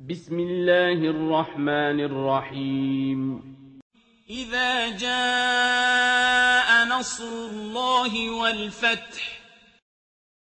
بسم الله الرحمن الرحيم. إذا جاء نصر الله والفتح